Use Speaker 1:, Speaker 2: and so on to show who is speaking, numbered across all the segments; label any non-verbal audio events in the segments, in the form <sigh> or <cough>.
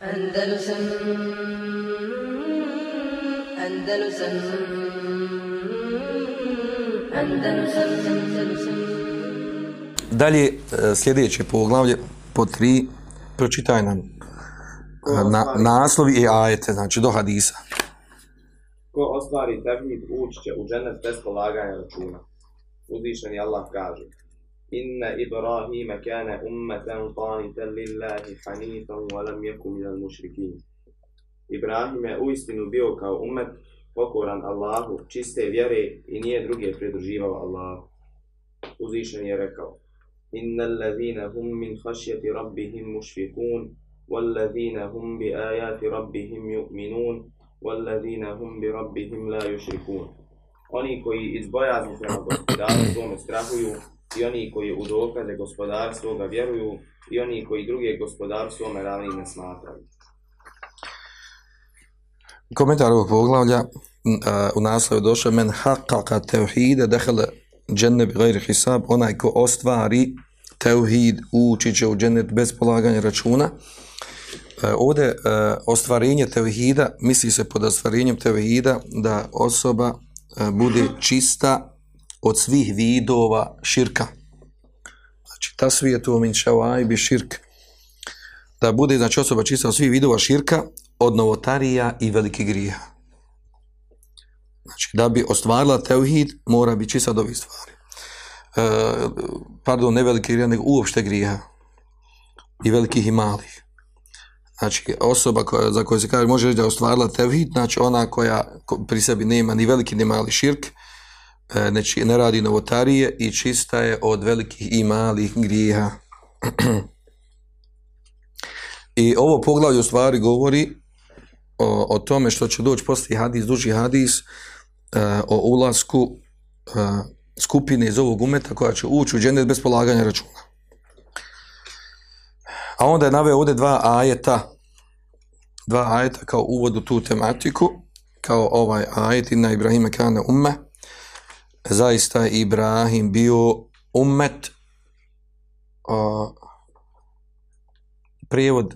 Speaker 1: Andalusam Andalusam Andalusam Andalusam
Speaker 2: Dalje, e, sljedeće poglavlje, po tri, pročitaj nam e, na, naslovi i ajete, znači do hadisa.
Speaker 3: Ko ostvari tevhid, ući će u džennet bez polaganja računa. Uzvišeni Allah kaže Inna Ibrahima kana ummatan qanitan lillahi hanifan wa lam yakun minal mušrikin. Ibrahim je uistinu bio kao ummet pokoran Allahu, čiste vjere i nije druge pridruživao Allahu. Uzvišen je rekao إن الذين هم من خشية ربهم مشفقون والذين هم بآيات ربهم يؤمنون والذين هم بربهم لا يشركون Oni koji iz bojazni prema gospodaru svome strahuju i oni koji u dokaze gospodar svoga vjeruju i oni koji druge gospodarstvo svome ravni ne smatraju.
Speaker 2: Komentar ovog poglavlja u naslovu došao men haqqaqa tevhide dehele dženne bi gajri hisab, onaj ko ostvari tevhid, ući će u džennet bez polaganja računa. Uh, ovdje uh, ostvarenje tevhida, misli se pod ostvarenjem tevhida da osoba uh, bude čista od svih vidova širka. Znači, ta svijetu omin šavaj bi širk. Da bude, znači, osoba čista od svih vidova širka, od novotarija i velike grija. Znači, da bi ostvarila teuhid, mora biti čista od ovih stvari. E, pardon, ne velike grija, nego uopšte grija i velikih i malih. Znači, osoba koja, za koju se kaže, može reći da je ostvarila tevhid, znači ona koja pri sebi nema ni veliki ni mali širk, e, znači ne radi novotarije i čista je od velikih i malih grijeha. <clears throat> I ovo poglavlje u stvari govori o, o tome što će doći poslije hadis, duži hadis, e, o ulasku e, skupine iz ovog umeta koja će ući u džennet bez polaganja računa. A onda je naveo ovdje dva ajeta, dva ajeta kao uvod u tu tematiku, kao ovaj ajet na Ibrahima kane umme. Zaista Ibrahim bio ummet, a, prijevod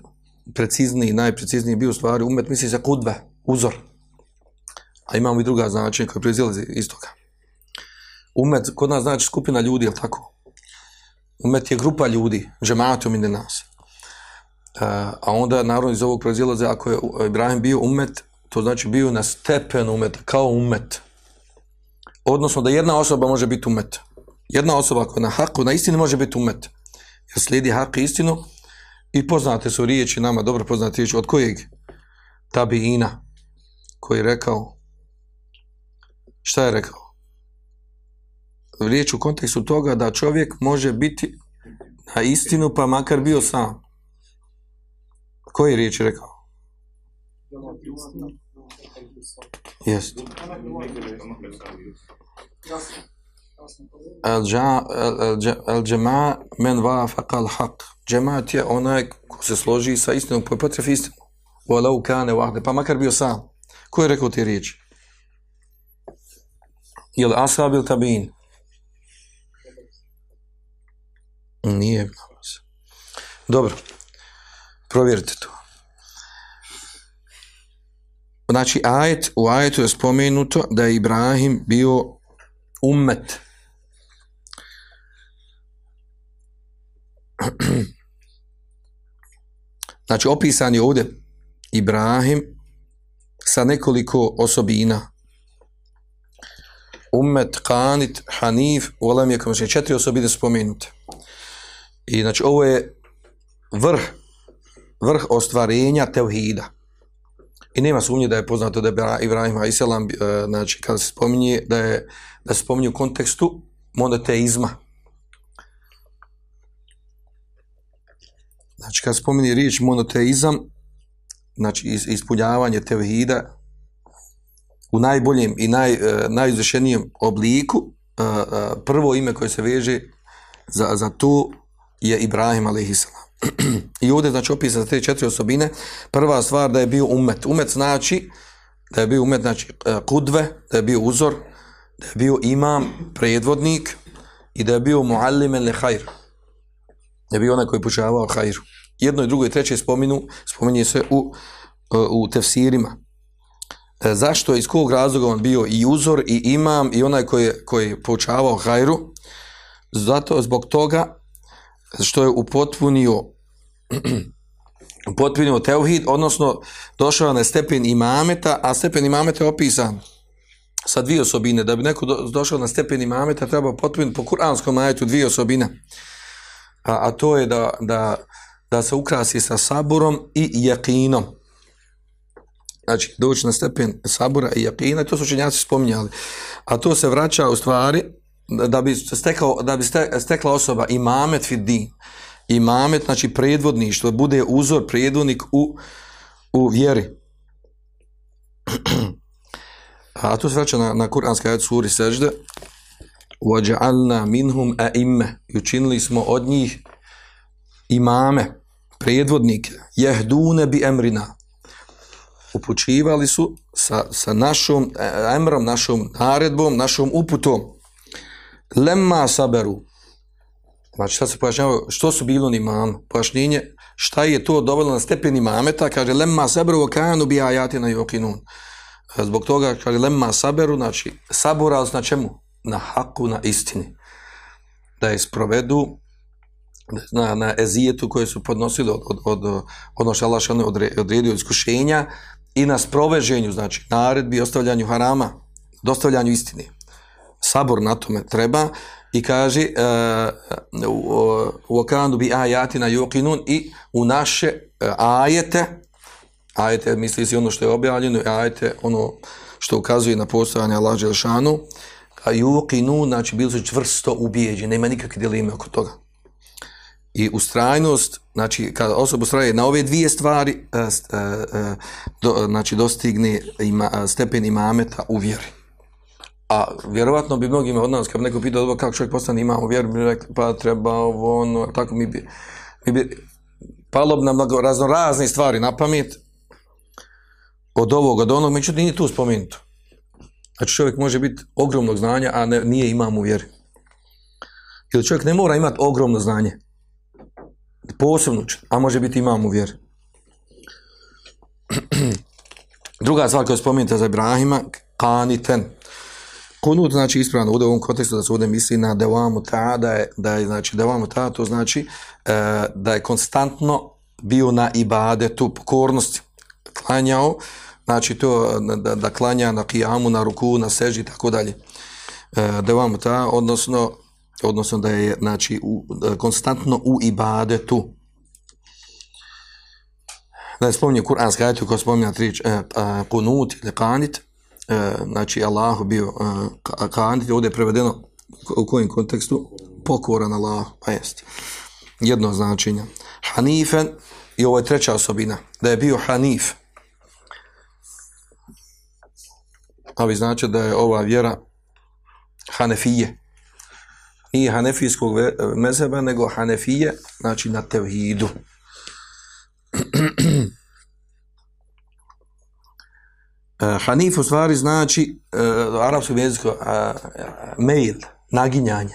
Speaker 2: precizniji, najprecizniji bio u stvari ummet, misli se kudbe, uzor. A imamo i druga značenja koja proizilazi iz toga. Umet, kod nas znači skupina ljudi, je tako? Umet je grupa ljudi, džematom ide nas. Uh, a onda, naravno, iz ovog proizilaze, ako je Ibrahim bio umet, to znači bio na stepen umeta, kao umet. Odnosno, da jedna osoba može biti umet. Jedna osoba koja na haku, na istini može biti umet. Jer slijedi hak istinu i poznate su riječi nama, dobro poznate riječi, od kojeg? Tabiina, koji je rekao, šta je rekao? riječ u kontekstu toga da čovjek može biti na istinu pa makar bio sam. Koji riječ je rekao? Jest. El džema men vafaqa al haq. Džemat je onaj ko se složi sa istinom, po potref istinu. Walau kane vahde, pa makar bio sam. Ko je rekao te riječi? Ili ashab ili tabin? Nije. Dobro. Provjerite to. Znači, ajet, u ajetu je spomenuto da je Ibrahim bio ummet. <clears throat> Znači, opisan je ovdje Ibrahim sa nekoliko osobina. Ummet, Kanit, Hanif, Olem je kao četiri osobine spomenute. I znači ovo je vrh vrh ostvarenja tevhida. I nema sumnje da je poznato da je Ibrahim a.s. E, znači kada se spominje da je da se spominje u kontekstu monoteizma. Znači kada se spominje riječ monoteizam znači ispunjavanje tevhida u najboljem i naj, e, najizvršenijem obliku e, e, prvo ime koje se veže za, za tu je Ibrahim a.s. I ovdje znači opisa te četiri osobine. Prva stvar da je bio umet. Umet znači da je bio umet, znači e, kudve, da je bio uzor, da je bio imam, predvodnik i da je bio muallim ili hajr. Da je bio onaj koji počavao hajru. jedno i drugo i treće spominu, spominje se u, e, u tefsirima. E, zašto, iz kog razloga on bio i uzor, i imam, i onaj koji je, koji je poučavao hajru? Zato, zbog toga, što je upotpunio <clears throat> upotpunio teuhid, odnosno došao na stepen imameta, a stepen imameta je opisan sa dvije osobine. Da bi neko došao na stepen imameta, treba potpuniti po kuranskom ajetu dvije osobine. A, a to je da, da, da se ukrasi sa saburom i jakinom. Znači, doći na stepen sabura i jakina, to su učenjaci spominjali. A to se vraća u stvari da bi, stekao, da bi stekla osoba imamet fid din. Imamet, znači predvodništvo, bude uzor, predvodnik u, u vjeri. <clears throat> A to se vraća na, na kuranski ajed suri sežde. وَجَعَلْنَا مِنْهُمْ أَئِمَّ I učinili smo od njih imame, predvodnike, jehdune bi emrina. Upućivali su sa, sa našom e, emrom, našom naredbom, našom uputom. Lemma saberu. Znači, šta se pojašnjava što su bili oni imam. Pojašnjenje, šta je to dovelo na stepen imameta, kaže, lemma saberu kanu bi ajatina yuqinun. E, zbog toga, kaže, lemma saberu, znači, sabora, znači na čemu? Na haku, na istini. Da je sprovedu na, na ezijetu koje su podnosili od, od, od ono što Allah odredio iskušenja i na sproveženju, znači naredbi, ostavljanju harama, dostavljanju istine. Sabor na tome treba i kaže uh, u okrandu bi ajatina yuqinun i u naše e, ajete ajete misli se ono što je objavljeno ajete ono što ukazuje na postojanje Allah Đelšanu a yuqinun znači bili su čvrsto ubijeđeni nema nikakve dileme oko toga i ustrajnost, znači kada osoba ustraje na ove dvije stvari, e, do, znači dostigne ima, stepen imameta u vjeri. A vjerovatno bi mnogima od nas, kad bi neko pitao dobro kako čovjek postane imam u bi rekli pa treba ovo, ono, tako mi bi, mi bi palo bi nam mnogo razno razne stvari na pamet od ovog, od onog, međutim nije tu spomenuto. Znači čovjek može biti ogromnog znanja, a ne, nije imam u vjeri. Ili čovjek ne mora imati ogromno znanje posebno a može biti imam u vjeri. <clears throat> Druga stvar koja spomenuta za Ibrahima, kaniten. Kunut znači ispravno u ovom kontekstu da se ovdje misli na devamu ta, da je, da je znači devamu ta, to znači e, da je konstantno bio na ibadetu, pokornosti, klanjao, znači to da, da klanja na kijamu, na ruku, na seži, tako dalje. E, devamu ta, odnosno odnosno da je znači u, e, konstantno u ibadetu. Da je spominje kuranska ajta koja spominja tri e, pa, e, kunut ili kanit, e, znači Allahu bio e, ovdje je prevedeno u kojem kontekstu? Pokoran Allah, pa jest. Jedno značenje. Hanifen, i ovo je treća osobina, da je bio Hanif. A vi znači da je ova vjera Hanefije nije hanefijskog mezheba, nego hanefije, znači na tevhidu. <clears throat> E, Eh, hanif u stvari znači uh, arapskom jeziku uh, mail, naginjanje.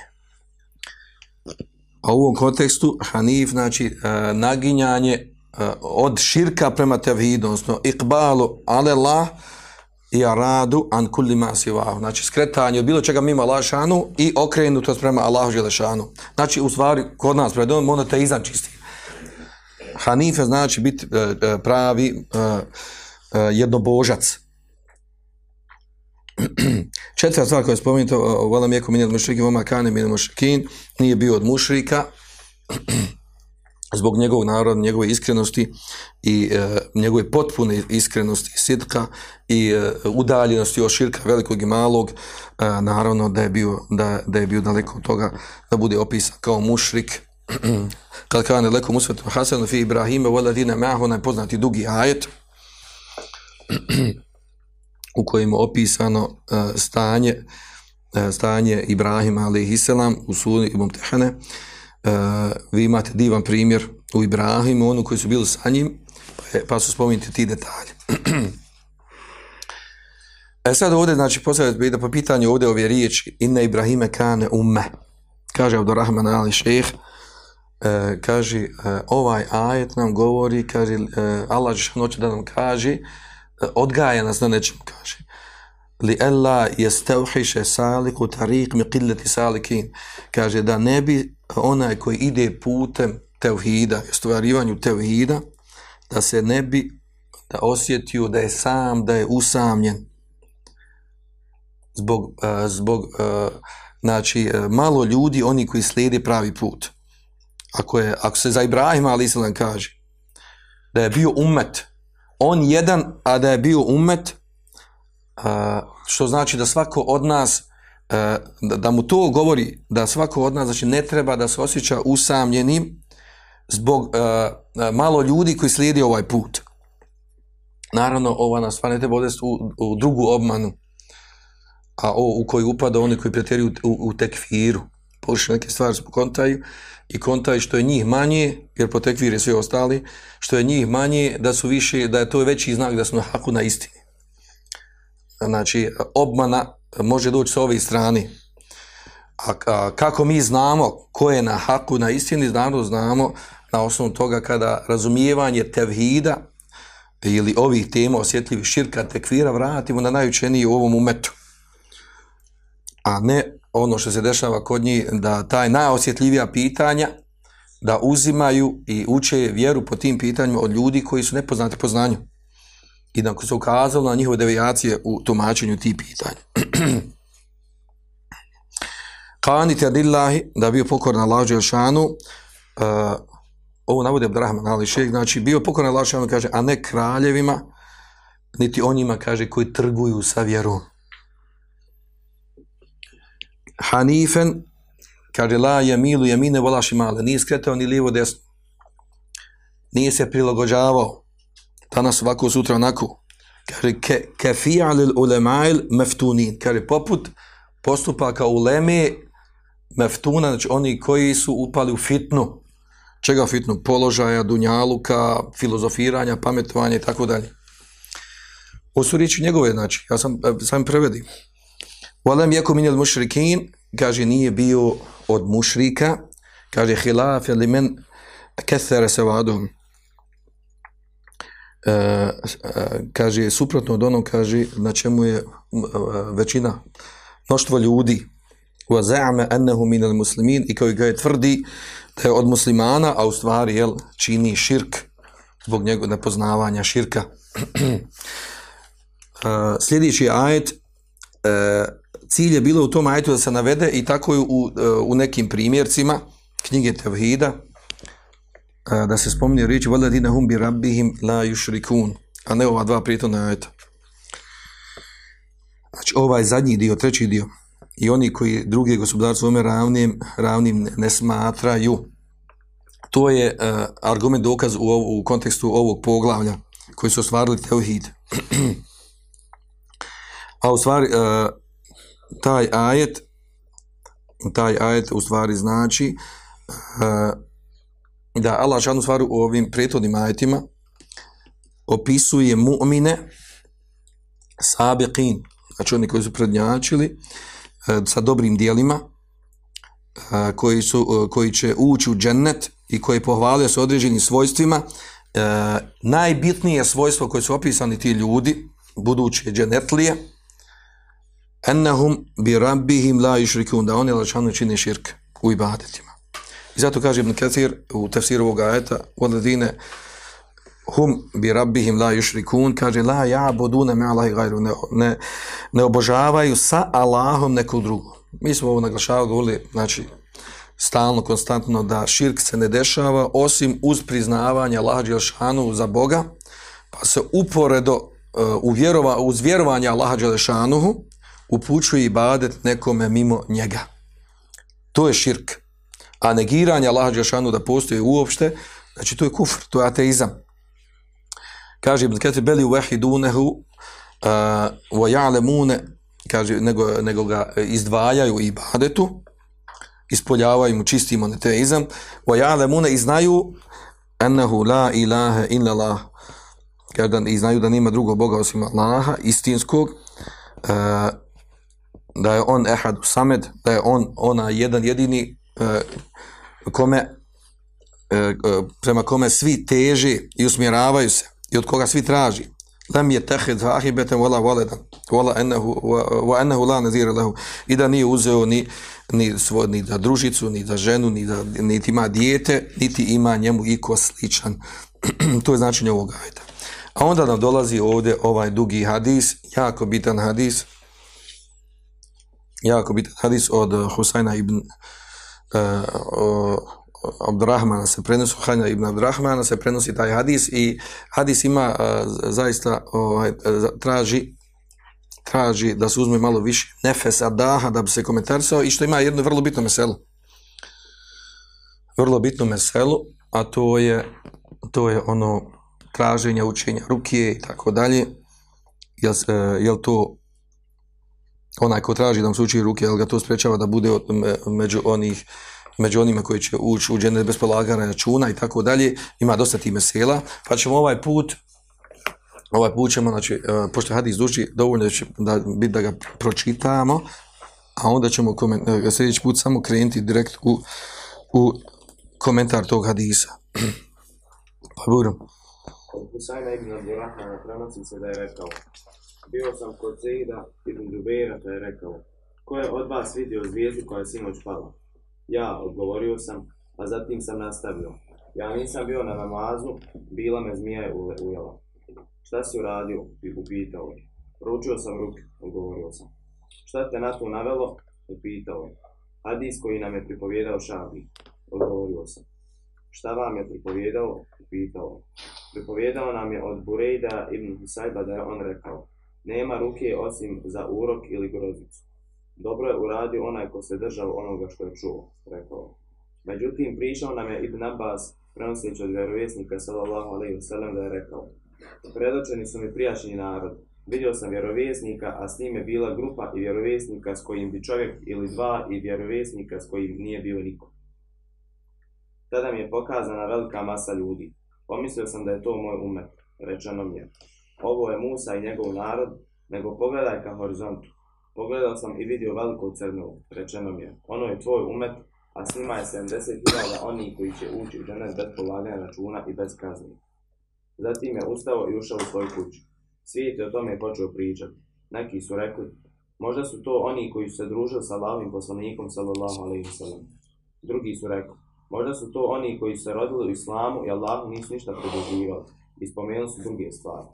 Speaker 2: A u ovom kontekstu hanif znači uh, naginjanje uh, od širka prema tevhidu, odnosno ikbalu ale i aradu an kulli ma sivahu. Znači, skretanje od bilo čega mimo Allahšanu i okrenutost prema Allahu Želešanu. Znači, u stvari, kod nas, pred ovom, monoteizam čisti. Hanife znači biti uh, pravi uh, jednobožac. <clears throat> Četvrta stvar koja je spomenuta, volam je minjel mušrikin, voma kane minjel mušrikin, nije bio od mušrika, <clears throat> zbog njegovog naroda, njegove iskrenosti i e, njegove potpune iskrenosti sidka i e, udaljenosti od širka velikog i malog, e, naravno da je, bio, da, da je bio daleko od toga da bude opisan kao mušrik. <clears throat> Kad kane ne leko musvetu hasanu fi Ibrahime voladine meho, najpoznati dugi ajet u kojem je opisano e, stanje e, stanje Ibrahima alaihissalam u suri Ibn Tehane, e, vi imate divan primjer u Ibrahimu, onu koji su bili sa njim, pa, je, pa su spomenuti ti detalji. e sad ovdje, znači, postavljate da po pitanju ovdje ove riječi, Inna Ibrahime kane umme, kaže Abdurrahman Ali šeh, e, kaže, e, ovaj ajet nam govori, kaže, e, Allah Žešanoće da nam kaže, e, odgaja nas na nečem, kaže. Li ella jestevhiše saliku tariq mi qilleti salikin. Kaže, da ne bi onaj koji ide putem tevhida, stvarivanju tevhida, da se ne bi da osjetio da je sam, da je usamljen. Zbog, uh, zbog uh, znači, uh, malo ljudi, oni koji slijede pravi put. Ako, je, ako se za Ibrahima, ali se kaže, da je bio umet, on jedan, a da je bio umet, što znači da svako od nas, da, mu to govori, da svako od nas, znači, ne treba da se osjeća usamljenim, zbog malo ljudi koji slijedi ovaj put. Naravno, ova nas stvar ne treba odvesti u, u drugu obmanu, a o, u koju upada oni koji pretjeruju u, u tekfiru. Površi neke stvari spokontaju, kontaju i kontaj što je njih manje, jer po tekvir je sve ostali, što je njih manje, da su više, da je to veći znak da su na haku na istini. Znači, obmana može doći sa ove strane. A, a kako mi znamo ko je na haku na istini, znamo, znamo na osnovu toga kada razumijevanje tevhida ili ovih tema osjetljivih širka tekvira vratimo na najučeniji u ovom umetu. A ne ono što se dešava kod njih, da taj najosjetljivija pitanja da uzimaju i uče vjeru po tim pitanjima od ljudi koji su nepoznati po znanju. I da se ukazalo na njihove devijacije u tumačenju tih pitanja. <clears throat> Kanite adillahi, da bio pokoran lađe Đelšanu, uh, eh, ovo navode Abdurrahman Ali Šejh, znači bio pokoran Allah Đelšanu, kaže, a ne kraljevima, niti onima, kaže, koji trguju sa vjerom. Hanifen, kaže, la jamilu jemine volaši male, nije skretao ni lijevo desno, nije se prilagođavao, danas ovako, sutra onako, kaže, ke, ke fi'alil ulemail meftunin, kaže, poput postupaka uleme meftuna, znači oni koji su upali u fitnu, čega fitnu? Položaja, dunjaluka, filozofiranja, pametovanja i tako dalje. Ovo su riječi njegove, znači, ja sam e, sam prevedim. Walem jeko minjel mušrikin, kaže, nije bio od mušrika, kaže, hilaf li men kethere se vadom. E, e, kaže, suprotno od onog, kaže, na čemu je e, većina, mnoštvo ljudi, wa za'ama annahu min al-muslimin i koji ga je tvrdi da je od muslimana, a u stvari jel, čini širk zbog njegovog nepoznavanja širka. <clears throat> E, sljedeći ajet, e, cilj je bilo u tom ajetu da se navede i tako je u, e, u nekim primjercima knjige Tevhida e, da se spomni riječ Valadina hum bi rabbihim la yushrikun a ne ova dva prijetona ajeta. Znači ovaj zadnji dio, treći dio i oni koji drugi gospodarstvo ome ravnim, ravnim ne smatraju to je uh, argument dokaz u, ovu, u kontekstu ovog poglavlja koji su ostvarili Tevhid. <clears throat> A u stvari uh, taj ajet taj ajet u stvari znači uh, da Allah šanu stvari u ovim prijetodnim ajetima opisuje mu'mine sabiqin, znači oni koji su prednjačili, E, sa dobrim dijelima e, koji, su, e, koji će ući u džennet i koji pohvalio se određenim svojstvima e, najbitnije svojstvo koje su opisani ti ljudi buduće dženetlije, ennahum bi rabbihim la yushrikun da oni lačanu čine širk u ibadetima i zato kaže Ibn Kathir u tefsiru ovog ajeta odledine hum bi rabbihim la yushrikun kaže la ya'buduna ma allahi ghayru ne, ne, ne obožavaju sa Allahom neku drugu. mi smo ovo naglašavali govorili znači stalno konstantno da širk se ne dešava osim uz priznavanje Allaha Đelšanu za Boga pa se uporedo uh, u vjerova, uz vjerovanje Allaha Đelešanuhu upućuje ibadet nekome mimo njega. To je širk. A negiranje Allaha Đelšanu da postoji uopšte znači to je kufr, to je ateizam. Kaže Ibn Kathir beli wahidunehu uh, wa ya'lamuna kaže nego, nego ga izdvajaju ibadetu ispoljavaju mu čisti monoteizam. Wa ya'lamuna i znaju ennehu la ilaha illa Allah kaže da i znaju da nema drugog Boga osim Allaha istinskog uh, da je on ehad samed da je on ona jedan jedini e, kome e, e prema kome svi teže i usmjeravaju se i od koga svi traži. Lam je tehid ahibeten wala waledan wala ennehu, wa ennehu la nazira lehu i da nije uzeo ni, ni, svoj, ni da družicu, ni da ženu, ni da niti ima dijete, niti ima njemu iko sličan. <clears throat> to je značenje ovog ajta. A onda nam dolazi ovdje ovaj dugi hadis, jako bitan hadis, jako bitan hadis od eh, Husajna ibn uh, uh, Abdurrahmana se prenosi, Hajna ibn Abdurrahmana se prenosi taj hadis i hadis ima uh, zaista ovaj, traži traži da se uzme malo više nefesa daha da bi se komentarisao i što ima jedno vrlo bitno meselo. Vrlo bitno meselo, a to je to je ono traženja, učenja rukije i tako dalje. Jel, jel to onaj ko traži da mu se uči ruke, jel ga to sprečava da bude od, među onih među onima koji će ući u džene bez polagana računa i tako dalje, ima dosta tih mesela, pa ćemo ovaj put ovaj put ćemo, znači, e, pošto hadis duži, dovoljno će da, biti da ga pročitamo, a onda ćemo komen, e, sljedeći put samo krenuti direkt u, u komentar tog hadisa. <clears throat> pa budem.
Speaker 3: Od Husajna ibn Abdurrahmana prenosi se da je rekao Bio sam kod Zeida ibn Džubeira pa je rekao Ko je od vas vidio zvijezdu koja je sinoć pala? Ja, odgovorio sam, a zatim sam nastavio. Ja nisam bio na namazu, bila me zmija je ujela. Šta si uradio? Bi upitao je. Proučio sam ruke, odgovorio sam. Šta te na to navelo? Upitao je. Hadis koji nam je pripovjedao Šabi, odgovorio sam. Šta vam je pripovjedao? Upitao je. Pripovjedao nam je od Burejda ibn Husayba da je on rekao. Nema ruke osim za urok ili grozicu. Dobro je uradio onaj ko se držao onoga što je čuo, rekao. Međutim, prišao nam je Ibn Abbas, prenoseći od vjerovjesnika, sallallahu alaihi wasallam da je rekao. Predočeni su mi prijašnji narod. Vidio sam vjerovjesnika, a s njim je bila grupa i vjerovjesnika s kojim bi čovjek ili dva i vjerovjesnika s kojim nije bio niko. Tada mi je pokazana velika masa ljudi. Pomislio sam da je to moj umet, rečeno mi je. Ovo je Musa i njegov narod, nego pogledaj ka horizontu. Pogledao sam i vidio veliku crnu, rečeno mi je. Ono je tvoj umet, a s njima je 70.000 oni koji će ući u dženet bez polaganja računa i bez kazni. Zatim je ustao i ušao u svoju kuću. Svijet je o tome počeo pričati. Neki su rekli, možda su to oni koji su se družili sa Allahim poslanikom, sallallahu alaihi sallam. Drugi su rekli, možda su to oni koji su se rodili u islamu i Allahu nisu ništa produživali. I spomenuli su druge stvari.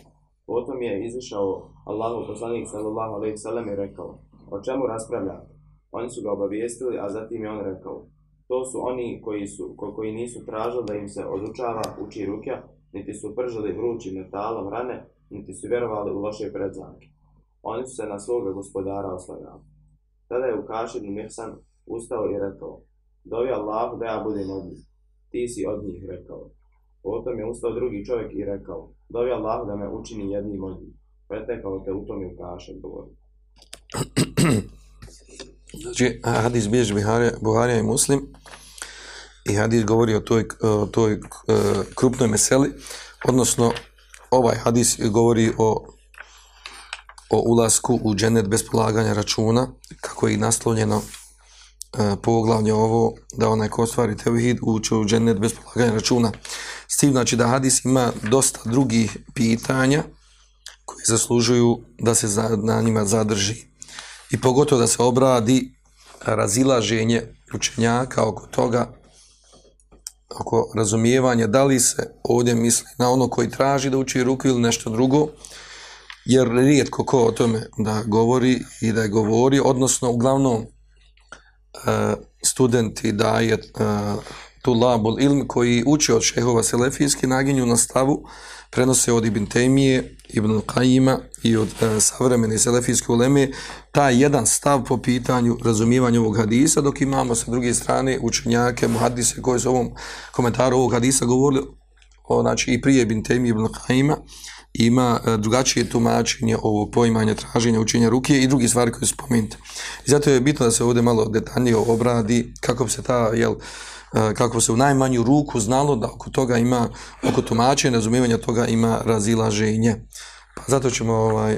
Speaker 3: Potom je izišao Allahu poslanik sallallahu alejhi ve sellem i rekao: "O čemu raspravljate?" Oni su ga obavijestili, a zatim je on rekao: "To su oni koji su ko, koji nisu tražili da im se odučava uči rukja, niti su pržili vrućim metalom rane, niti su vjerovali u loše predznake. Oni su se na svoga gospodara oslanjali." Tada je Ukašid Mihsan ustao i rekao: "Dovi Allahu da ja budem od njih." Ti si od njih rekao. Potom je ustao drugi čovjek i rekao, dovi Allah da me učini jednim od njih. Pretekao te u tom je kašem govori. <clears throat>
Speaker 2: Znači, hadis bježi Buharija i Muslim i hadis govori o toj, o toj e, krupnoj meseli, odnosno ovaj hadis govori o o ulasku u dženet bez polaganja računa, kako je naslovljeno E, poglavlje ovo da onaj ko ostvari tevhid uče u dženet bez polaganja računa. S tim znači da hadis ima dosta drugih pitanja koji zaslužuju da se za, na njima zadrži. I pogotovo da se obradi razilaženje učenjaka oko toga, oko razumijevanja, da li se ovdje misli na ono koji traži da uči ruku ili nešto drugo, jer rijetko ko o tome da govori i da je govori, odnosno uglavnom e, studenti daje tulabul tu labul ilm koji uče od šehova selefijski naginju na stavu prenose od Ibn Temije, Ibn Qajima i od e, savremene selefijske uleme taj jedan stav po pitanju razumijevanja ovog hadisa dok imamo sa druge strane učenjake, muhadise koji su ovom komentaru ovog hadisa govorili o, znači i prije Ibn Temije, Ibn Qajima ima e, drugačije tumačenje ovo poimanja traženja učenja ruke i drugi stvari koje su spomenute. I zato je bitno da se ovdje malo detaljnije obradi kako bi se ta, jel, E, kako se u najmanju ruku znalo da oko toga ima, oko tumačenja, razumijevanja toga ima razilaženje. Pa zato ćemo ovaj,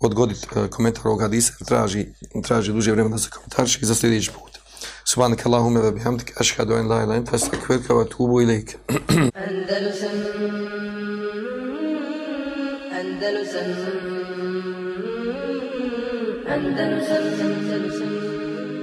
Speaker 2: odgoditi e, komentar ovog hadisa, traži, traži duže vremena da se komentariše za sljedeći put. Subhanaka Allahumma wa bihamdika ashhadu an la ilaha illa anta astaghfiruka wa atubu ilayk.
Speaker 1: Andalusam Andalusam Andalusam